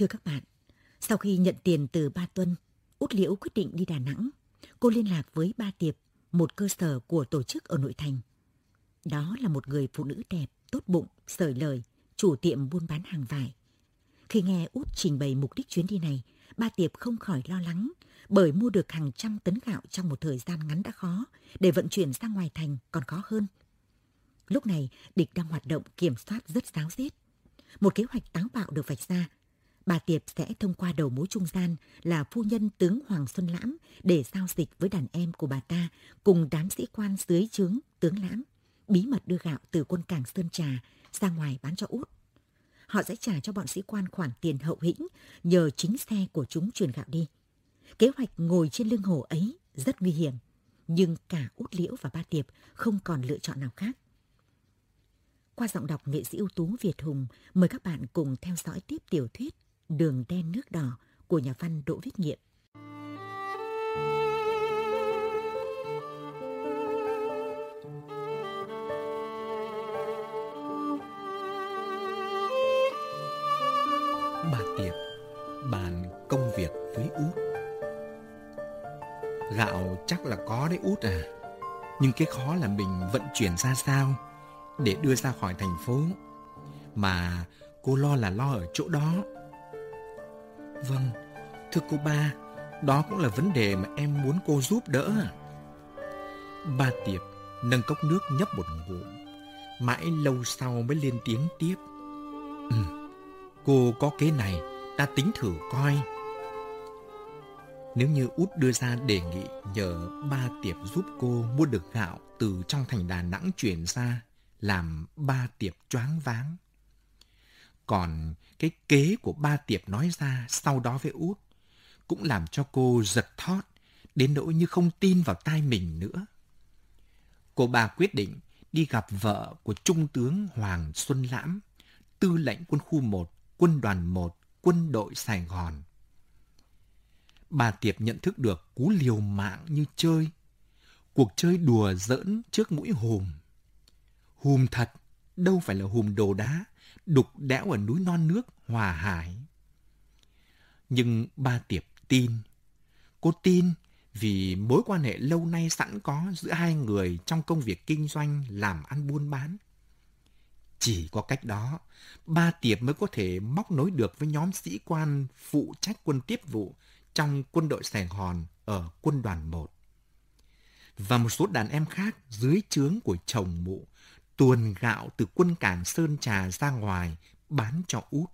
Thưa các bạn, sau khi nhận tiền từ ba Tuân, Út Liễu quyết định đi Đà Nẵng. Cô liên lạc với ba Tiệp, một cơ sở của tổ chức ở nội thành. Đó là một người phụ nữ đẹp, tốt bụng, sởi lời, chủ tiệm buôn bán hàng vải. Khi nghe Út trình bày mục đích chuyến đi này, ba Tiệp không khỏi lo lắng bởi mua được hàng trăm tấn gạo trong một thời gian ngắn đã khó, để vận chuyển ra ngoài thành còn khó hơn. Lúc này, địch đang hoạt động kiểm soát rất giáo diết. Một kế hoạch táo bạo được vạch ra. Bà Tiệp sẽ thông qua đầu mối trung gian là phu nhân tướng Hoàng Xuân Lãm để giao dịch với đàn em của bà ta cùng đám sĩ quan dưới trướng tướng Lãm, bí mật đưa gạo từ quân cảng Sơn Trà ra ngoài bán cho út. Họ sẽ trả cho bọn sĩ quan khoản tiền hậu hĩnh nhờ chính xe của chúng truyền gạo đi. Kế hoạch ngồi trên lưng hồ ấy rất nguy hiểm, nhưng cả Út Liễu và Ba Tiệp không còn lựa chọn nào khác. Qua giọng đọc nghệ sĩ ưu tú Việt Hùng, mời các bạn cùng theo dõi tiếp tiểu thuyết Đường đen nước đỏ của nhà văn Đỗ Viết Nghiệm. Bà Tiệp, bàn công việc với Út. Gạo chắc là có đấy Út à. Nhưng cái khó là mình vận chuyển ra sao để đưa ra khỏi thành phố. Mà cô lo là lo ở chỗ đó. Vâng, thưa cô ba, đó cũng là vấn đề mà em muốn cô giúp đỡ. Ba Tiệp nâng cốc nước nhấp một ngụm, mãi lâu sau mới lên tiếng tiếp. Ừ, cô có kế này, ta tính thử coi. Nếu như út đưa ra đề nghị nhờ ba Tiệp giúp cô mua được gạo từ trong thành Đà Nẵng chuyển ra, làm ba Tiệp choáng váng. Còn cái kế của ba Tiệp nói ra sau đó với út cũng làm cho cô giật thót, đến nỗi như không tin vào tai mình nữa. Cô bà quyết định đi gặp vợ của Trung tướng Hoàng Xuân Lãm, tư lệnh quân khu 1, quân đoàn 1, quân đội Sài Gòn. Bà Tiệp nhận thức được cú liều mạng như chơi, cuộc chơi đùa giỡn trước mũi hùm. Hùm thật, đâu phải là hùm đồ đá, đục đẽo ở núi non nước Hòa Hải. Nhưng ba Tiệp tin. Cô tin vì mối quan hệ lâu nay sẵn có giữa hai người trong công việc kinh doanh làm ăn buôn bán. Chỉ có cách đó, ba Tiệp mới có thể móc nối được với nhóm sĩ quan phụ trách quân tiếp vụ trong quân đội Sài Gòn ở quân đoàn 1. Và một số đàn em khác dưới trướng của chồng mụ tuồn gạo từ quân cảng Sơn Trà ra ngoài bán cho út.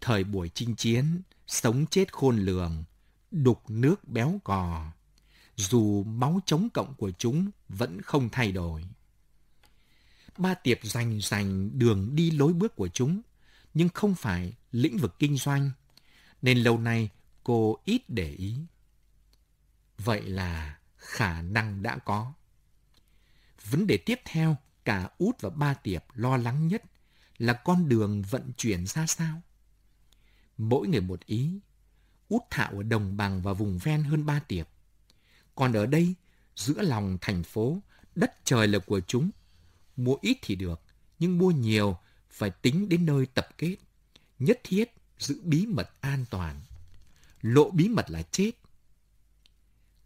Thời buổi chinh chiến, sống chết khôn lường, đục nước béo cò, dù máu chống cộng của chúng vẫn không thay đổi. Ba Tiệp rành rành đường đi lối bước của chúng, nhưng không phải lĩnh vực kinh doanh, nên lâu nay cô ít để ý. Vậy là khả năng đã có. Vấn đề tiếp theo cả Út và Ba Tiệp lo lắng nhất là con đường vận chuyển ra sao. Mỗi người một ý, Út thạo ở đồng bằng và vùng ven hơn Ba Tiệp. Còn ở đây, giữa lòng thành phố, đất trời là của chúng. Mua ít thì được, nhưng mua nhiều phải tính đến nơi tập kết. Nhất thiết giữ bí mật an toàn. Lộ bí mật là chết.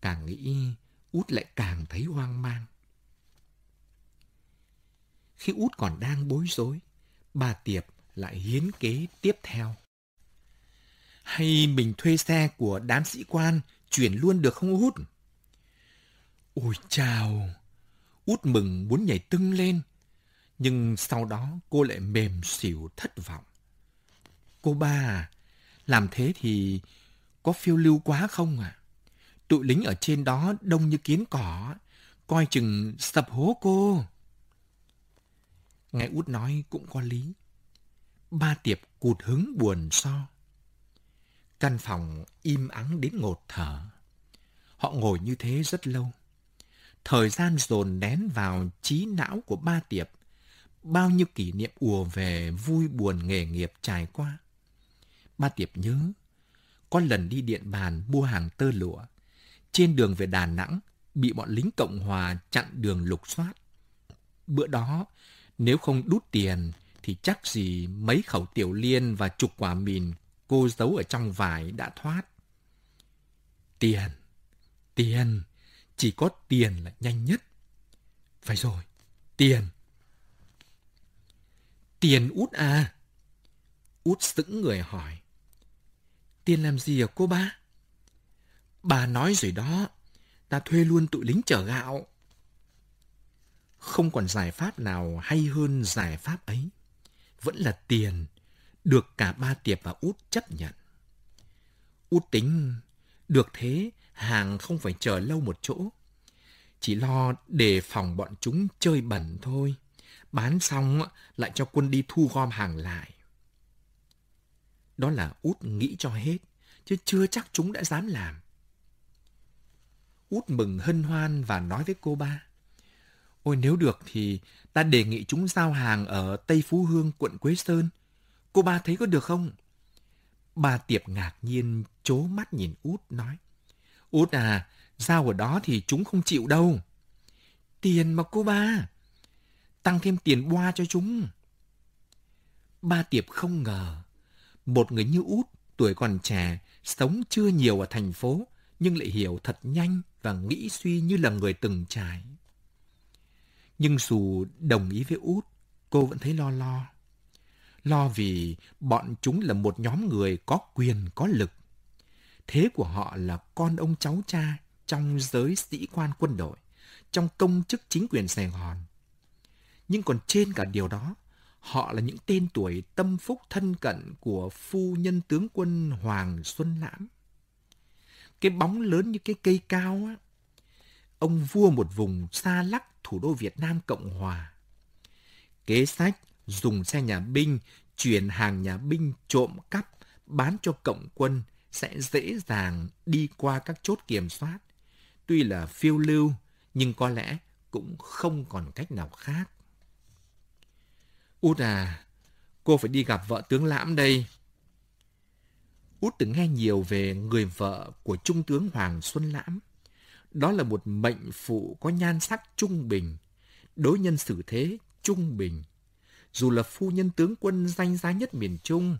Càng nghĩ, Út lại càng thấy hoang mang. Khi út còn đang bối rối, bà Tiệp lại hiến kế tiếp theo. Hay mình thuê xe của đám sĩ quan chuyển luôn được không út? Ôi chào! Út mừng muốn nhảy tưng lên. Nhưng sau đó cô lại mềm xỉu thất vọng. Cô ba à, làm thế thì có phiêu lưu quá không à? Tụi lính ở trên đó đông như kiến cỏ, coi chừng sập hố cô. Nghe út nói cũng có lý. Ba Tiệp cụt hứng buồn so. Căn phòng im ắng đến ngột thở. Họ ngồi như thế rất lâu. Thời gian dồn nén vào trí não của ba Tiệp. Bao nhiêu kỷ niệm ùa về vui buồn nghề nghiệp trải qua. Ba Tiệp nhớ, có lần đi điện bàn mua hàng tơ lụa. Trên đường về Đà Nẵng, bị bọn lính Cộng Hòa chặn đường lục soát. Bữa đó, nếu không đút tiền thì chắc gì mấy khẩu tiểu liên và chục quả mìn cô giấu ở trong vải đã thoát. Tiền, tiền, chỉ có tiền là nhanh nhất. Phải rồi, tiền. Tiền út à? Út sững người hỏi. Tiền làm gì à cô ba? Bà nói rồi đó, ta thuê luôn tụi lính chở gạo. Không còn giải pháp nào hay hơn giải pháp ấy. Vẫn là tiền, được cả ba tiệp và út chấp nhận. Út tính, được thế, hàng không phải chờ lâu một chỗ. Chỉ lo đề phòng bọn chúng chơi bẩn thôi. Bán xong lại cho quân đi thu gom hàng lại. Đó là út nghĩ cho hết, chứ chưa chắc chúng đã dám làm. Út mừng hân hoan và nói với cô ba. Ôi nếu được thì ta đề nghị chúng giao hàng ở Tây Phú Hương, quận Quế Sơn. Cô ba thấy có được không? Ba Tiệp ngạc nhiên chố mắt nhìn Út nói. Út à, giao ở đó thì chúng không chịu đâu. Tiền mà cô ba. Tăng thêm tiền boa cho chúng. Ba Tiệp không ngờ. Một người như Út, tuổi còn trẻ, sống chưa nhiều ở thành phố, nhưng lại hiểu thật nhanh và nghĩ suy như là người từng trải. Nhưng dù đồng ý với Út, cô vẫn thấy lo lo. Lo vì bọn chúng là một nhóm người có quyền, có lực. Thế của họ là con ông cháu cha trong giới sĩ quan quân đội, trong công chức chính quyền Sài Gòn. Nhưng còn trên cả điều đó, họ là những tên tuổi tâm phúc thân cận của phu nhân tướng quân Hoàng Xuân Lãm. Cái bóng lớn như cái cây cao á, ông vua một vùng xa lắc thủ đô Việt Nam Cộng Hòa. Kế sách dùng xe nhà binh chuyển hàng nhà binh trộm cắp bán cho cộng quân sẽ dễ dàng đi qua các chốt kiểm soát. Tuy là phiêu lưu, nhưng có lẽ cũng không còn cách nào khác. Út à, cô phải đi gặp vợ tướng Lãm đây. Út từng nghe nhiều về người vợ của Trung tướng Hoàng Xuân Lãm. Đó là một mệnh phụ có nhan sắc trung bình, đối nhân xử thế trung bình. Dù là phu nhân tướng quân danh giá nhất miền Trung,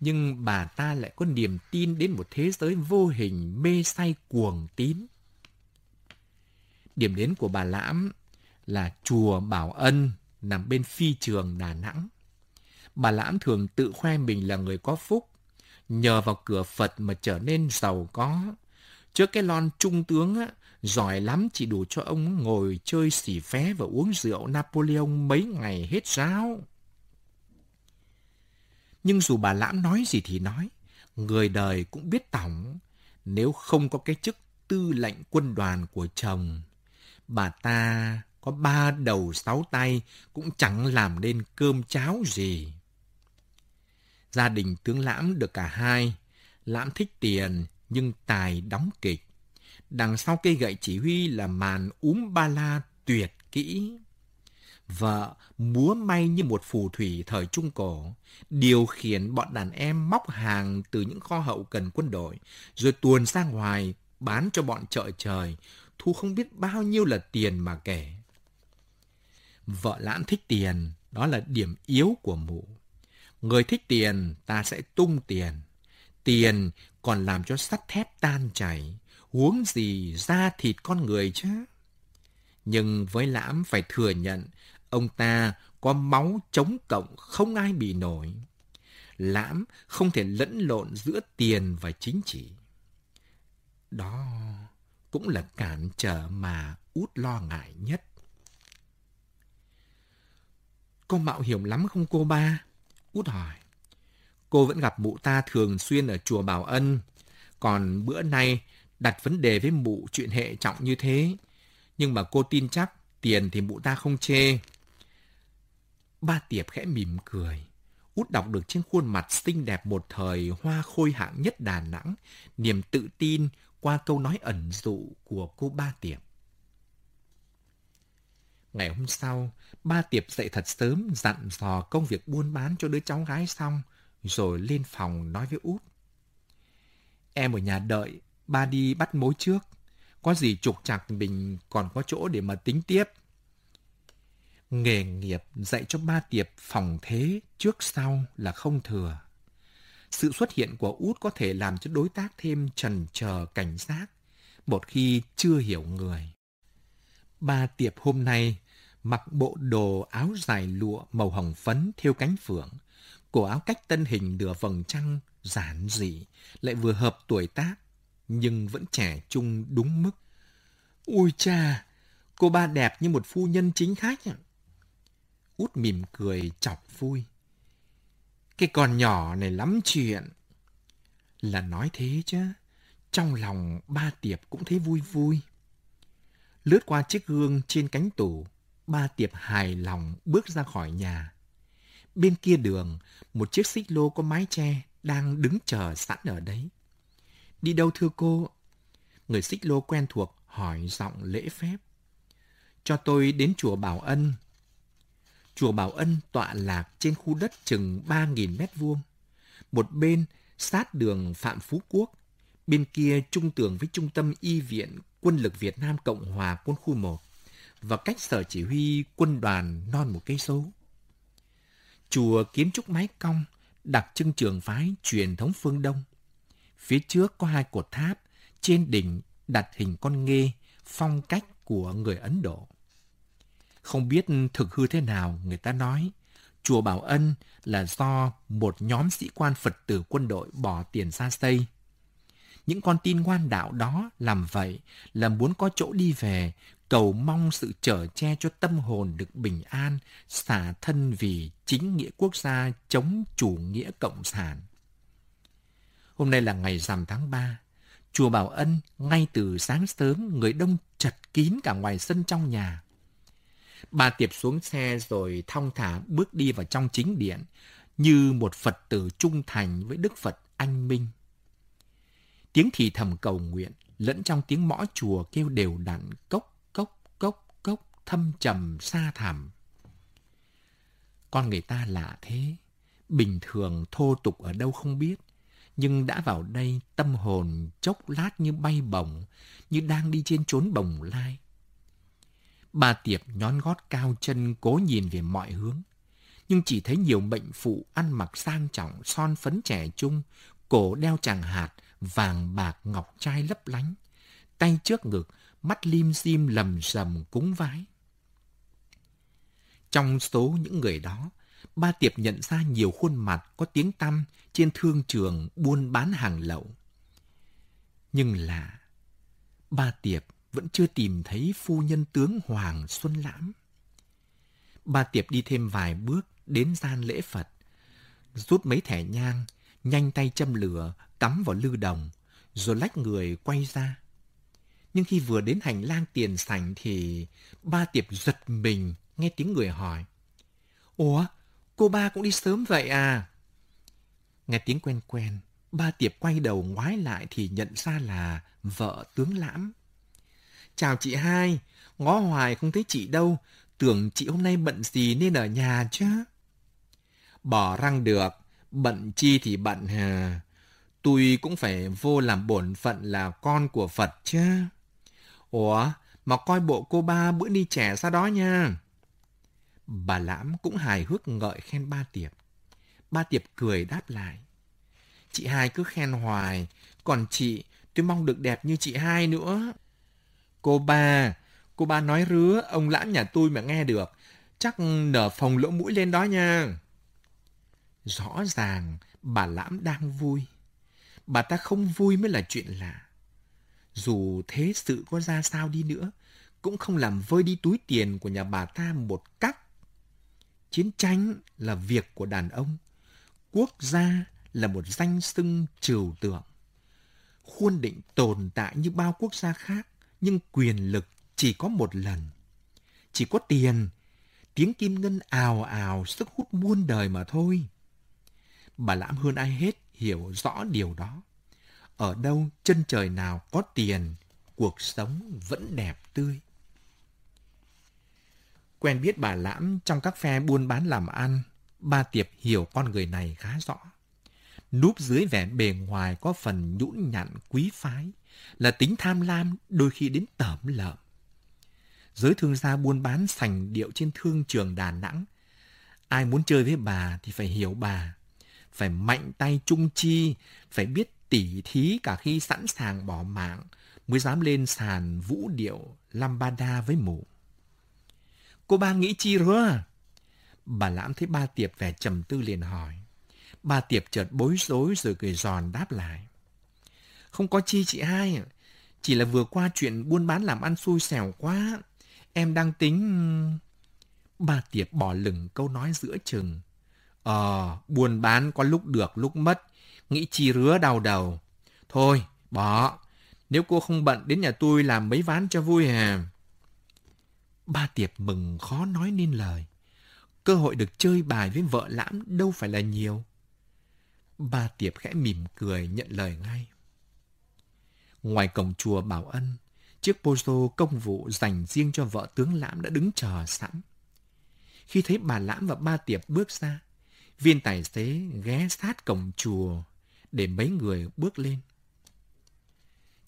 nhưng bà ta lại có niềm tin đến một thế giới vô hình mê say cuồng tín. Điểm đến của bà Lãm là chùa Bảo Ân nằm bên phi trường Đà Nẵng. Bà Lãm thường tự khoe mình là người có phúc, nhờ vào cửa Phật mà trở nên giàu có. Trước cái lon trung tướng á, giỏi lắm chỉ đủ cho ông ngồi chơi xỉ phé và uống rượu Napoleon mấy ngày hết ráo. Nhưng dù bà Lãm nói gì thì nói, người đời cũng biết tổng, nếu không có cái chức tư lệnh quân đoàn của chồng, bà ta có ba đầu sáu tay cũng chẳng làm nên cơm cháo gì. Gia đình tướng Lãm được cả hai, Lãm thích tiền nhưng tài đóng kịch. Đằng sau cây gậy chỉ huy là màn úm ba la tuyệt kỹ. Vợ múa may như một phù thủy thời Trung Cổ, điều khiển bọn đàn em móc hàng từ những kho hậu cần quân đội, rồi tuồn ra ngoài bán cho bọn chợ trời, thu không biết bao nhiêu là tiền mà kể. Vợ lãn thích tiền, đó là điểm yếu của mụ. Người thích tiền, ta sẽ tung tiền. Tiền còn làm cho sắt thép tan chảy, huống gì da thịt con người chứ. Nhưng với lãm phải thừa nhận, ông ta có máu chống cộng không ai bị nổi. Lãm không thể lẫn lộn giữa tiền và chính trị. Đó cũng là cản trở mà út lo ngại nhất. cô mạo hiểm lắm không cô ba? Út hỏi. Cô vẫn gặp mụ ta thường xuyên ở chùa Bảo Ân. Còn bữa nay đặt vấn đề với mụ chuyện hệ trọng như thế. Nhưng mà cô tin chắc tiền thì mụ ta không chê. Ba Tiệp khẽ mỉm cười. Út đọc được trên khuôn mặt xinh đẹp một thời hoa khôi hạng nhất Đà Nẵng, niềm tự tin qua câu nói ẩn dụ của cô Ba Tiệp. Ngày hôm sau, ba Tiệp dậy thật sớm dặn dò công việc buôn bán cho đứa cháu gái xong, rồi lên phòng nói với út. Em ở nhà đợi, ba đi bắt mối trước. Có gì trục chặt mình còn có chỗ để mà tính tiếp. Nghề nghiệp dạy cho ba tiệp phòng thế trước sau là không thừa. Sự xuất hiện của út có thể làm cho đối tác thêm trần chờ cảnh giác một khi chưa hiểu người. Ba tiệp hôm nay mặc bộ đồ áo dài lụa màu hồng phấn theo cánh phượng, cổ áo cách tân hình nửa vầng trăng giản dị, lại vừa hợp tuổi tác, nhưng vẫn trẻ trung đúng mức. Ui cha, cô ba đẹp như một phu nhân chính khách. Út mỉm cười chọc vui. Cái con nhỏ này lắm chuyện. Là nói thế chứ, trong lòng ba tiệp cũng thấy vui vui. Lướt qua chiếc gương trên cánh tủ, ba tiệp hài lòng bước ra khỏi nhà. Bên kia đường, một chiếc xích lô có mái che đang đứng chờ sẵn ở đấy. Đi đâu thưa cô? Người xích lô quen thuộc hỏi giọng lễ phép. Cho tôi đến chùa Bảo Ân. Chùa Bảo Ân tọa lạc trên khu đất chừng 3.000 mét vuông. Một bên sát đường Phạm Phú Quốc, bên kia trung tường với Trung tâm Y viện Quân lực Việt Nam Cộng hòa quân khu 1 và cách sở chỉ huy quân đoàn non một cây số. Chùa kiến trúc mái cong, đặc trưng trường phái truyền thống phương Đông. Phía trước có hai cột tháp, trên đỉnh đặt hình con nghê, phong cách của người Ấn Độ. Không biết thực hư thế nào, người ta nói, chùa Bảo Ân là do một nhóm sĩ quan Phật tử quân đội bỏ tiền ra xây. Những con tin ngoan đạo đó làm vậy là muốn có chỗ đi về, cầu mong sự trở che cho tâm hồn được bình an, xả thân vì chính nghĩa quốc gia chống chủ nghĩa cộng sản. Hôm nay là ngày rằm tháng 3. Chùa Bảo Ân ngay từ sáng sớm người đông chật kín cả ngoài sân trong nhà. Bà Tiệp xuống xe rồi thong thả bước đi vào trong chính điện như một Phật tử trung thành với Đức Phật anh minh. Tiếng thì thầm cầu nguyện lẫn trong tiếng mõ chùa kêu đều đặn cốc cốc cốc cốc thâm trầm xa thẳm. Con người ta lạ thế, bình thường thô tục ở đâu không biết, nhưng đã vào đây tâm hồn chốc lát như bay bổng, như đang đi trên chốn bồng lai. Bà Tiệp nhón gót cao chân cố nhìn về mọi hướng, nhưng chỉ thấy nhiều bệnh phụ ăn mặc sang trọng, son phấn trẻ trung, cổ đeo chàng hạt, vàng bạc ngọc trai lấp lánh, tay trước ngực, mắt lim dim lầm rầm cúng vái. Trong số những người đó, ba Tiệp nhận ra nhiều khuôn mặt có tiếng tăm trên thương trường buôn bán hàng lậu. Nhưng là ba Tiệp vẫn chưa tìm thấy phu nhân tướng Hoàng Xuân Lãm. Ba Tiệp đi thêm vài bước đến gian lễ Phật, rút mấy thẻ nhang, nhanh tay châm lửa, cắm vào lư đồng, rồi lách người quay ra. Nhưng khi vừa đến hành lang tiền sảnh thì ba Tiệp giật mình nghe tiếng người hỏi. Ủa, cô ba cũng đi sớm vậy à? Nghe tiếng quen quen, ba Tiệp quay đầu ngoái lại thì nhận ra là vợ tướng lãm. Chào chị hai, ngó hoài không thấy chị đâu, tưởng chị hôm nay bận gì nên ở nhà chứ. Bỏ răng được, bận chi thì bận hà. Tôi cũng phải vô làm bổn phận là con của Phật chứ. Ủa, mà coi bộ cô ba bữa đi trẻ ra đó nha. Bà Lãm cũng hài hước ngợi khen ba Tiệp. Ba Tiệp cười đáp lại. Chị hai cứ khen hoài, còn chị, tôi mong được đẹp như chị hai nữa. Cô ba, cô ba nói rứa, ông lãm nhà tôi mà nghe được, chắc nở phòng lỗ mũi lên đó nha. Rõ ràng bà Lãm đang vui. Bà ta không vui mới là chuyện lạ. Dù thế sự có ra sao đi nữa, cũng không làm vơi đi túi tiền của nhà bà ta một cách Chiến tranh là việc của đàn ông. Quốc gia là một danh xưng trừu tượng. Khuôn định tồn tại như bao quốc gia khác, nhưng quyền lực chỉ có một lần. Chỉ có tiền, tiếng kim ngân ào ào sức hút muôn đời mà thôi. Bà Lãm hơn ai hết hiểu rõ điều đó. Ở đâu chân trời nào có tiền, cuộc sống vẫn đẹp tươi quen biết bà Lãm trong các phe buôn bán làm ăn, ba Tiệp hiểu con người này khá rõ. Núp dưới vẻ bề ngoài có phần nhũn nhặn quý phái, là tính tham lam đôi khi đến tởm lợm. giới thương gia buôn bán sành điệu trên thương trường Đà Nẵng. Ai muốn chơi với bà thì phải hiểu bà, phải mạnh tay trung chi, phải biết tỉ thí cả khi sẵn sàng bỏ mạng mới dám lên sàn vũ điệu lambada với mù. Cô ba nghĩ chi rồi? Bà lãm thấy ba tiệp vẻ trầm tư liền hỏi. Ba tiệp chợt bối rối rồi cười giòn đáp lại. Không có chi chị hai, chỉ là vừa qua chuyện buôn bán làm ăn xui xẻo quá. Em đang tính... Ba tiệp bỏ lửng câu nói giữa chừng. Ờ, buôn bán có lúc được lúc mất, nghĩ chi rứa đau đầu. Thôi, bỏ, nếu cô không bận đến nhà tôi làm mấy ván cho vui à. Ba Tiệp mừng khó nói nên lời. Cơ hội được chơi bài với vợ lãm đâu phải là nhiều. Ba Tiệp khẽ mỉm cười nhận lời ngay. Ngoài cổng chùa Bảo Ân, chiếc Pozo công vụ dành riêng cho vợ tướng lãm đã đứng chờ sẵn. Khi thấy bà lãm và ba Tiệp bước ra, viên tài xế ghé sát cổng chùa để mấy người bước lên.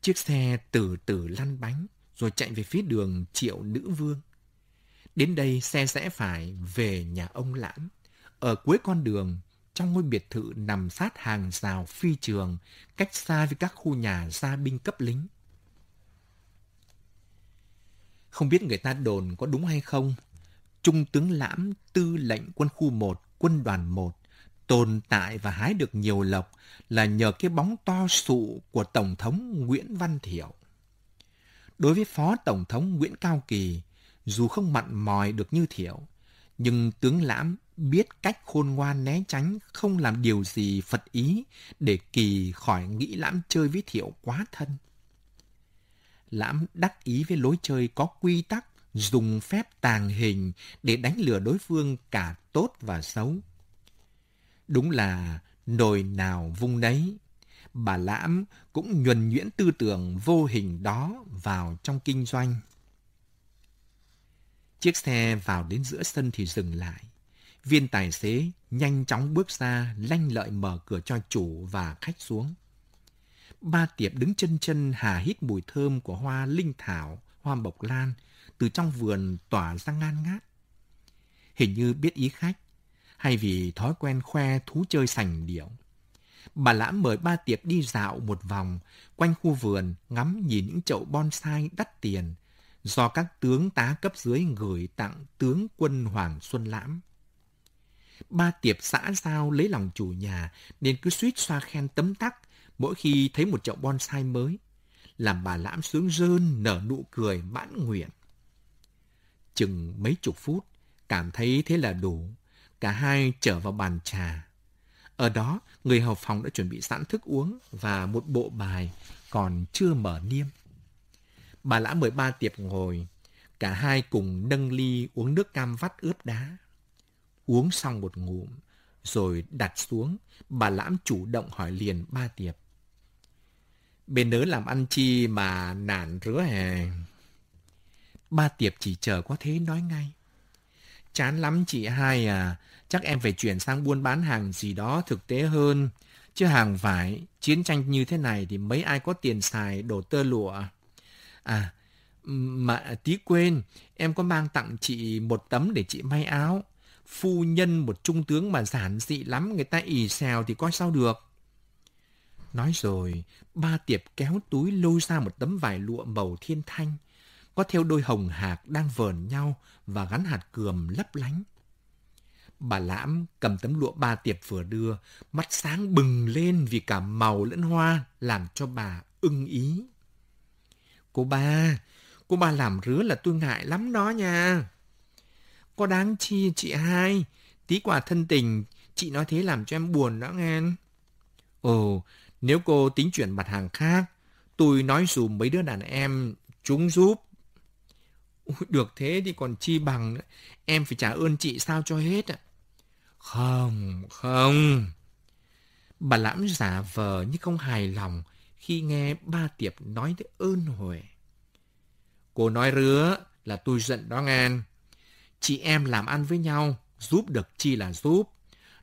Chiếc xe từ từ lăn bánh rồi chạy về phía đường Triệu Nữ Vương. Đến đây xe sẽ phải về nhà ông Lãm. Ở cuối con đường, trong ngôi biệt thự nằm sát hàng rào phi trường, cách xa với các khu nhà gia binh cấp lính. Không biết người ta đồn có đúng hay không, Trung tướng Lãm tư lệnh quân khu 1, quân đoàn 1, tồn tại và hái được nhiều lộc là nhờ cái bóng to sụ của Tổng thống Nguyễn Văn Thiệu. Đối với Phó Tổng thống Nguyễn Cao Kỳ, dù không mặn mòi được như thiểu nhưng tướng Lãm biết cách khôn ngoan né tránh không làm điều gì phật ý để Kỳ khỏi nghĩ Lãm chơi với Thiệu quá thân. Lãm đắc ý với lối chơi có quy tắc, dùng phép tàng hình để đánh lừa đối phương cả tốt và xấu. Đúng là nồi nào vung đấy Bà Lãm cũng nhuần nhuyễn tư tưởng vô hình đó vào trong kinh doanh. Chiếc xe vào đến giữa sân thì dừng lại. Viên tài xế nhanh chóng bước ra, lanh lợi mở cửa cho chủ và khách xuống. Ba tiệp đứng chân chân hà hít mùi thơm của hoa linh thảo, hoa bộc lan, từ trong vườn tỏa ra ngan ngát. Hình như biết ý khách, hay vì thói quen khoe thú chơi sành điệu. Bà Lãm mời ba tiệp đi dạo một vòng quanh khu vườn ngắm nhìn những chậu bonsai đắt tiền do các tướng tá cấp dưới gửi tặng tướng quân Hoàng Xuân Lãm. Ba tiệp xã giao lấy lòng chủ nhà nên cứ suýt xoa khen tấm tắc mỗi khi thấy một chậu bonsai mới, làm bà Lãm sướng rơn nở nụ cười mãn nguyện. Chừng mấy chục phút, cảm thấy thế là đủ, Cả hai trở vào bàn trà. Ở đó, người hầu phòng đã chuẩn bị sẵn thức uống và một bộ bài còn chưa mở niêm. Bà lã mời ba tiệp ngồi, cả hai cùng nâng ly uống nước cam vắt ướp đá. Uống xong một ngụm, rồi đặt xuống, bà lãm chủ động hỏi liền ba tiệp. Bên nớ làm ăn chi mà nản rứa hè. Ba tiệp chỉ chờ có thế nói ngay. Chán lắm chị hai à, chắc em phải chuyển sang buôn bán hàng gì đó thực tế hơn. Chứ hàng vải, chiến tranh như thế này thì mấy ai có tiền xài đổ tơ lụa. À, mà à, tí quên, em có mang tặng chị một tấm để chị may áo. Phu nhân một trung tướng mà giản dị lắm, người ta ỉ xèo thì coi sao được. Nói rồi, ba tiệp kéo túi lôi ra một tấm vải lụa màu thiên thanh có theo đôi hồng hạc đang vờn nhau và gắn hạt cườm lấp lánh. Bà Lãm cầm tấm lụa ba tiệp vừa đưa, mắt sáng bừng lên vì cả màu lẫn hoa làm cho bà ưng ý. Cô ba, cô ba làm rứa là tôi ngại lắm đó nha. Có đáng chi chị hai, tí quà thân tình, chị nói thế làm cho em buồn đó nghe. Ồ, nếu cô tính chuyển mặt hàng khác, tôi nói dùm mấy đứa đàn em chúng giúp được thế thì còn chi bằng nữa. Em phải trả ơn chị sao cho hết ạ. Không, không. Bà lãm giả vờ như không hài lòng khi nghe ba tiệp nói tới ơn huệ. Cô nói rứa là tôi giận đó ngan. Chị em làm ăn với nhau, giúp được chi là giúp.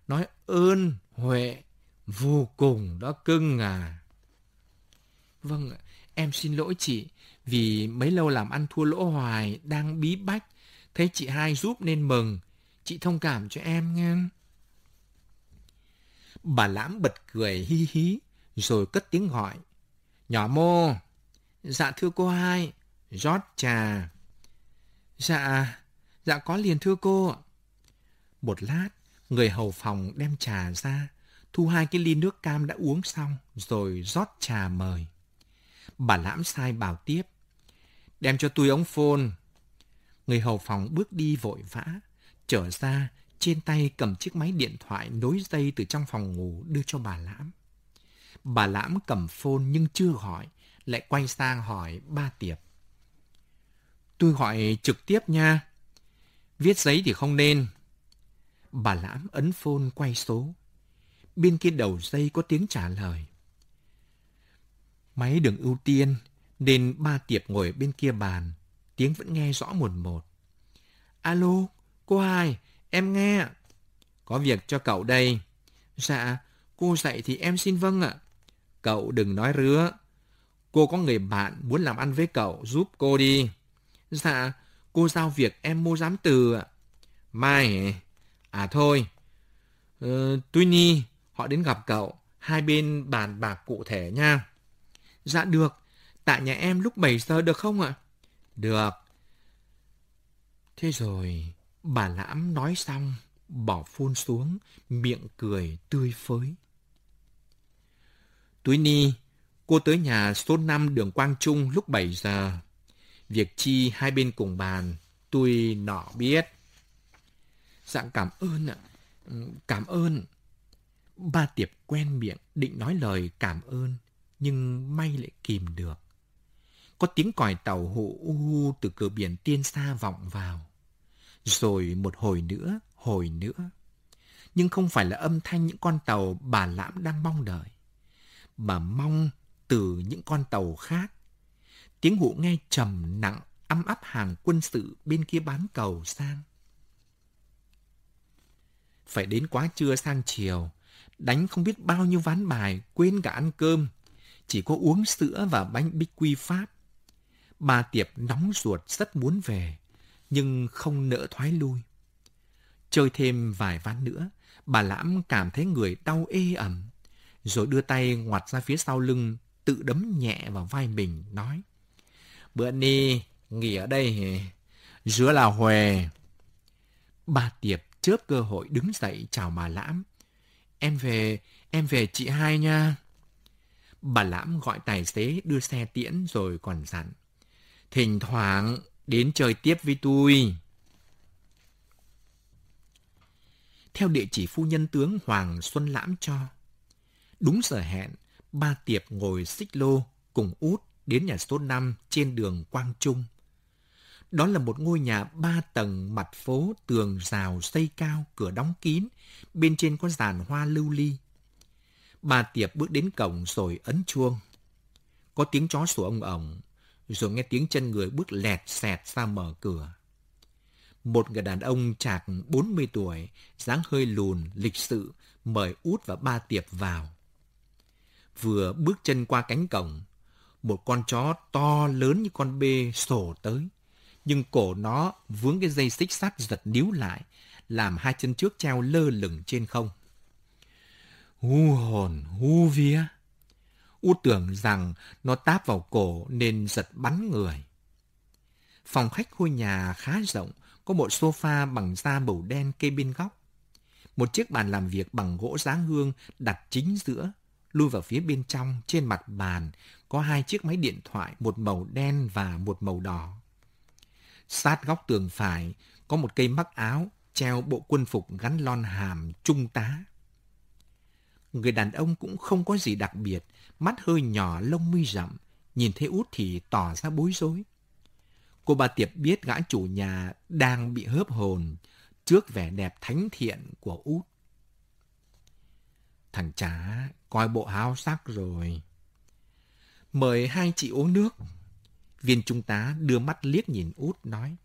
Nói ơn huệ vô cùng đó cưng à. Vâng, em xin lỗi chị Vì mấy lâu làm ăn thua lỗ hoài, đang bí bách. Thấy chị hai giúp nên mừng. Chị thông cảm cho em nghe. Bà lãm bật cười hi hí, rồi cất tiếng gọi. Nhỏ mô, dạ thưa cô hai, rót trà. Dạ, dạ có liền thưa cô. Một lát, người hầu phòng đem trà ra, thu hai cái ly nước cam đã uống xong, rồi rót trà mời. Bà lãm sai bảo tiếp. Đem cho tôi ống phôn. Người hầu phòng bước đi vội vã, trở ra, trên tay cầm chiếc máy điện thoại nối dây từ trong phòng ngủ đưa cho bà lãm. Bà lãm cầm phôn nhưng chưa gọi, lại quay sang hỏi ba tiệp. Tôi gọi trực tiếp nha. Viết giấy thì không nên. Bà lãm ấn phôn quay số. Bên kia đầu dây có tiếng trả lời. Máy đường ưu tiên, nên ba tiệp ngồi bên kia bàn. Tiếng vẫn nghe rõ một một. Alo, cô hai, em nghe. Có việc cho cậu đây. Dạ, cô dạy thì em xin vâng ạ. Cậu đừng nói rứa. Cô có người bạn muốn làm ăn với cậu, giúp cô đi. Dạ, cô giao việc em mua giám từ ạ. Mai À thôi, ờ, Tuy Nhi, họ đến gặp cậu, hai bên bàn bạc cụ thể nha. Dạ được, tại nhà em lúc 7 giờ được không ạ? Được. Thế rồi, bà Lãm nói xong, bỏ phun xuống, miệng cười tươi phới. Túi Ni, cô tới nhà số 5 đường Quang Trung lúc 7 giờ. Việc chi hai bên cùng bàn, tôi nọ biết. dạng cảm ơn ạ. Cảm ơn. Ba Tiệp quen miệng định nói lời cảm ơn, nhưng may lại kìm được. Có tiếng còi tàu hụ u từ cửa biển tiên xa vọng vào. Rồi một hồi nữa, hồi nữa. Nhưng không phải là âm thanh những con tàu bà Lãm đang mong đợi. Bà mong từ những con tàu khác. Tiếng hụ nghe trầm nặng, âm áp hàng quân sự bên kia bán cầu sang. Phải đến quá trưa sang chiều, đánh không biết bao nhiêu ván bài, quên cả ăn cơm. Chỉ có uống sữa và bánh bích quy Pháp. Bà Tiệp nóng ruột rất muốn về, nhưng không nỡ thoái lui. Chơi thêm vài ván nữa, bà Lãm cảm thấy người đau ê ẩm, rồi đưa tay ngoặt ra phía sau lưng, tự đấm nhẹ vào vai mình, nói. Bữa ni, nghỉ ở đây, giữa là Huề. Bà Tiệp chớp cơ hội đứng dậy chào bà Lãm. Em về, em về chị hai nha. Bà Lãm gọi tài xế đưa xe tiễn rồi còn dặn. Thỉnh thoảng đến chơi tiếp với tôi. Theo địa chỉ phu nhân tướng Hoàng Xuân Lãm cho. Đúng giờ hẹn, ba tiệp ngồi xích lô cùng út đến nhà số 5 trên đường Quang Trung. Đó là một ngôi nhà ba tầng mặt phố, tường rào xây cao, cửa đóng kín, bên trên có giàn hoa lưu ly. Bà Tiệp bước đến cổng rồi ấn chuông. Có tiếng chó sủa ông ổng, rồi nghe tiếng chân người bước lẹt xẹt ra mở cửa. Một người đàn ông chạc 40 tuổi, dáng hơi lùn, lịch sự, mời út và ba Tiệp vào. Vừa bước chân qua cánh cổng, một con chó to lớn như con bê sổ tới nhưng cổ nó vướng cái dây xích sắt giật níu lại, làm hai chân trước treo lơ lửng trên không. Hu hồn, hu vía. U tưởng rằng nó táp vào cổ nên giật bắn người. Phòng khách ngôi nhà khá rộng, có một sofa bằng da màu đen kê bên góc. Một chiếc bàn làm việc bằng gỗ dáng hương đặt chính giữa, lui vào phía bên trong, trên mặt bàn, có hai chiếc máy điện thoại, một màu đen và một màu đỏ. Sát góc tường phải có một cây mắc áo treo bộ quân phục gắn lon hàm trung tá. Người đàn ông cũng không có gì đặc biệt, mắt hơi nhỏ lông mi rậm, nhìn thấy út thì tỏ ra bối rối. Cô bà Tiệp biết gã chủ nhà đang bị hớp hồn trước vẻ đẹp thánh thiện của út. Thằng chả coi bộ háo sắc rồi. Mời hai chị uống nước. Viên trung tá đưa mắt liếc nhìn út nói.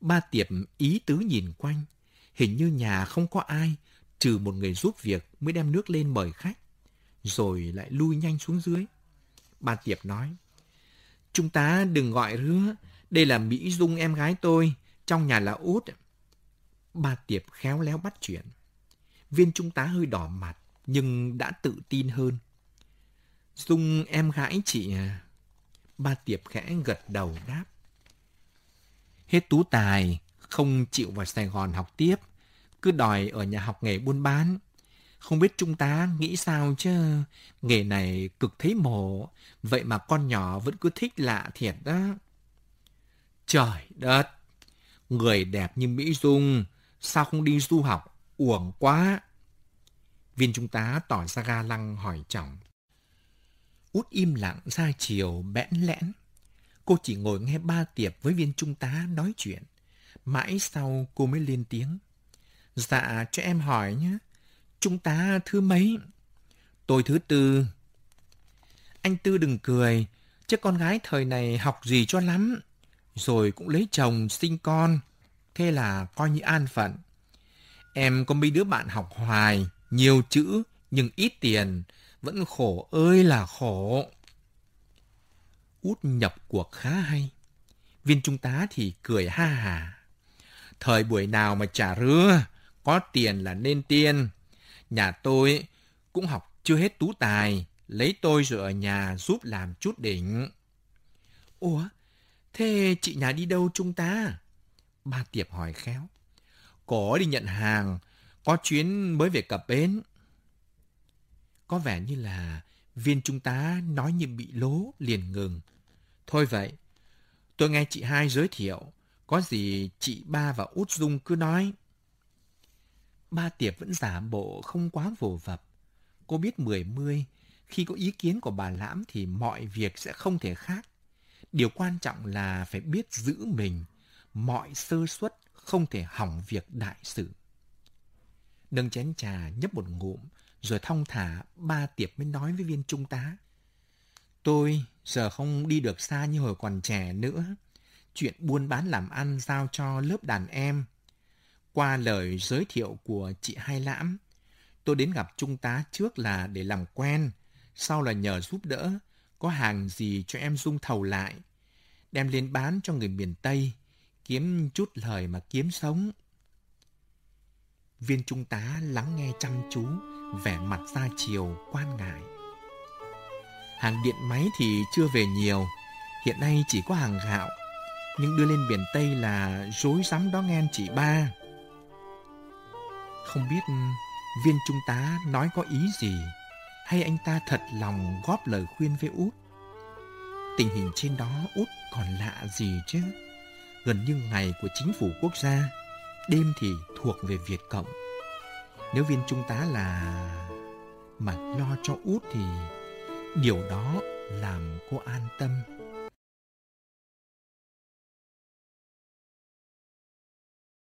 Ba tiệp ý tứ nhìn quanh. Hình như nhà không có ai, trừ một người giúp việc mới đem nước lên mời khách. Rồi lại lui nhanh xuống dưới. Ba tiệp nói. trung tá đừng gọi rứa. Đây là Mỹ Dung em gái tôi. Trong nhà là út. Ba Tiệp khéo léo bắt chuyện. Viên trung tá hơi đỏ mặt, nhưng đã tự tin hơn. Dung em gái chị à? Ba Tiệp khẽ gật đầu đáp. Hết tú tài, không chịu vào Sài Gòn học tiếp, cứ đòi ở nhà học nghề buôn bán. Không biết chúng ta nghĩ sao chứ, nghề này cực thấy mồ, vậy mà con nhỏ vẫn cứ thích lạ thiệt đó. Trời đất, người đẹp như Mỹ Dung, sao không đi du học, uổng quá. Viên trung tá tỏ ra ga lăng hỏi chồng. Út im lặng ra chiều bẽn lẽn. Cô chỉ ngồi nghe ba tiệp với viên trung tá nói chuyện. Mãi sau cô mới lên tiếng. Dạ cho em hỏi nhé. Trung tá thứ mấy? Tôi thứ tư. Anh Tư đừng cười, chứ con gái thời này học gì cho lắm. Rồi cũng lấy chồng sinh con. Thế là coi như an phận. Em có mấy đứa bạn học hoài, nhiều chữ nhưng ít tiền, vẫn khổ ơi là khổ. Út nhập cuộc khá hay. Viên trung tá thì cười ha hà. Thời buổi nào mà trả rứa, có tiền là nên tiên. Nhà tôi cũng học chưa hết tú tài, lấy tôi rồi ở nhà giúp làm chút đỉnh. Ủa, thế chị nhà đi đâu trung tá? Ba Tiệp hỏi khéo. Có đi nhận hàng, có chuyến mới về cập bến. Có vẻ như là viên trung tá nói như bị lố liền ngừng. Thôi vậy, tôi nghe chị hai giới thiệu, có gì chị ba và út dung cứ nói. Ba Tiệp vẫn giả bộ không quá vồ vập. Cô biết mười mươi, khi có ý kiến của bà Lãm thì mọi việc sẽ không thể khác. Điều quan trọng là phải biết giữ mình, mọi sơ suất không thể hỏng việc đại sự. Nâng chén trà nhấp một ngụm, rồi thong thả ba tiệp mới nói với viên trung tá. Tôi giờ không đi được xa như hồi còn trẻ nữa. Chuyện buôn bán làm ăn giao cho lớp đàn em. Qua lời giới thiệu của chị Hai Lãm, tôi đến gặp trung tá trước là để làm quen, sau là nhờ giúp đỡ, có hàng gì cho em dung thầu lại, đem lên bán cho người miền Tây, kiếm chút lời mà kiếm sống. Viên trung tá lắng nghe chăm chú, vẻ mặt ra chiều quan ngại. Hàng điện máy thì chưa về nhiều, hiện nay chỉ có hàng gạo, nhưng đưa lên biển Tây là rối rắm đó nghe chị ba. Không biết ừ, viên trung tá nói có ý gì, hay anh ta thật lòng góp lời khuyên với út. Tình hình trên đó út còn lạ gì chứ? Gần như ngày của chính phủ quốc gia, đêm thì thuộc về Việt Cộng. Nếu viên trung tá là mà lo cho út thì điều đó làm cô an tâm